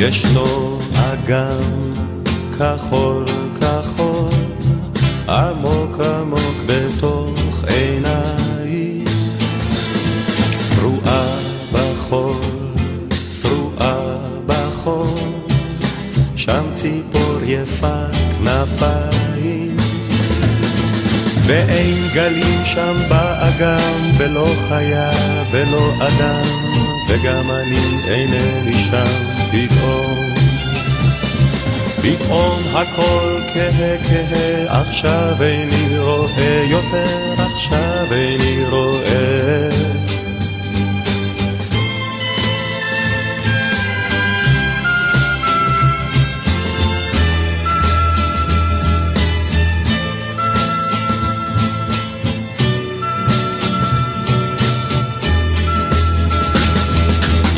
ישנו אגם כחול כחול, עמוק עמוק בתוך עיניי, שרועה בחול, שרועה בחול, שם ציפור יפת כנפיים. ואין גלים שם באגם, ולא חיה ולא אדם, וגם אני אינני שם פתאום. פתאום הכל כהה כהה, עכשיו איני רואה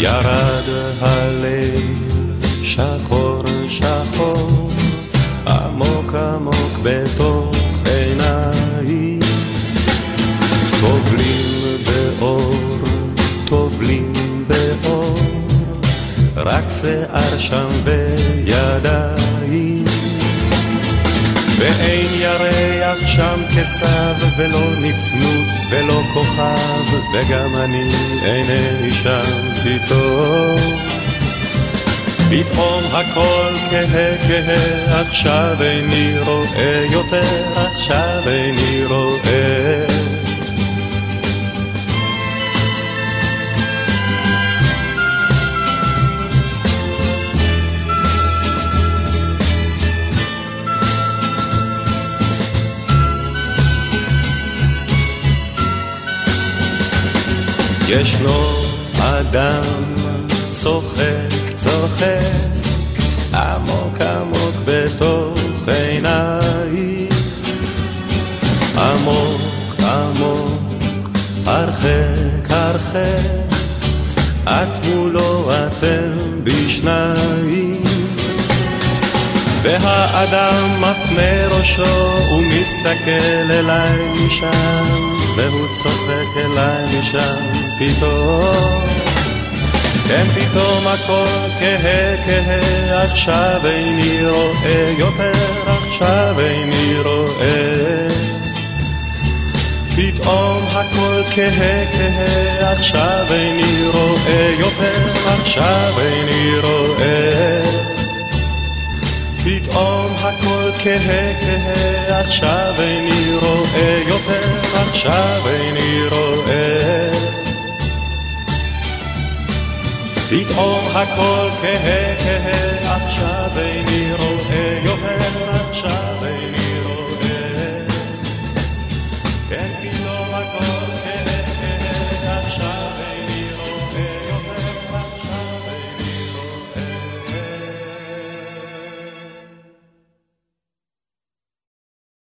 ירד הלב שחור שחור עמוק עמוק בתוך עיניי. טובלים באור, טובלים באור רק שיער שם וידיים כסב ולא נצנוץ ולא כוכב וגם אני אינני שם פתאום. פתאום הכל כהה כהה עכשיו איני רואה יותר עכשיו איני ישנו אדם צוחק, צוחק, עמוק עמוק בתוך עיניי. עמוק עמוק, הרחק הרחק, את מולו אתם בשניים. והאדם מפנה ראשו ומסתכל אליי משם, והוא צוחק אליי משם פתאום. כן פתאום הכל כהה כהה, עכשיו איני רואה יותר, עכשיו איני רואה. פתאום הכל כהה כהה, עכשיו איני רואה יותר, עכשיו איני רואה. פתאום הכל כהה כהה, עכשיו איני רואה יותר, עכשיו איני רואה. פתאום הכל כהה כהה,